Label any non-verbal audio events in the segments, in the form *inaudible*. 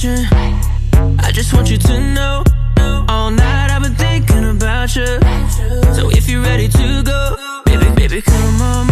passion. I just want you to know. All night I've been thinking about you. So if you're ready to go, baby, baby, come on.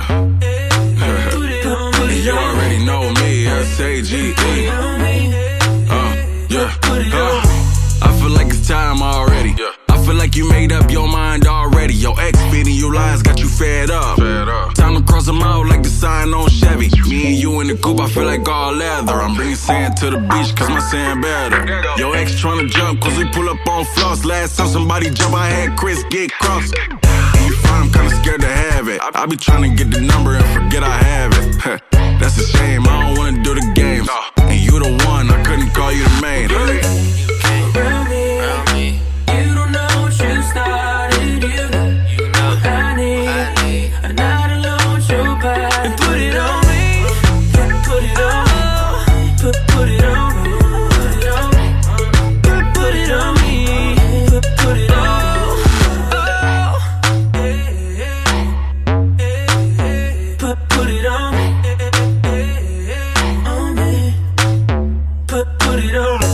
*laughs* you already know me, S-A-G-E. Uh, yeah, uh, I feel like it's time already. I feel like you made up your mind already. Your ex beating you lies got you fed up. Time to cross them out like the sign on Chevy. Me and you in the coupe, I feel like all leather. I'm bringing sand to the beach cause my sand better. Your ex trying to jump cause we pull up on floss. Last time somebody jump, I had Chris get crossed fine, I'm kinda scared to have it. I be tryna get the number and forget I have it. *laughs* That's a shame. put, it on.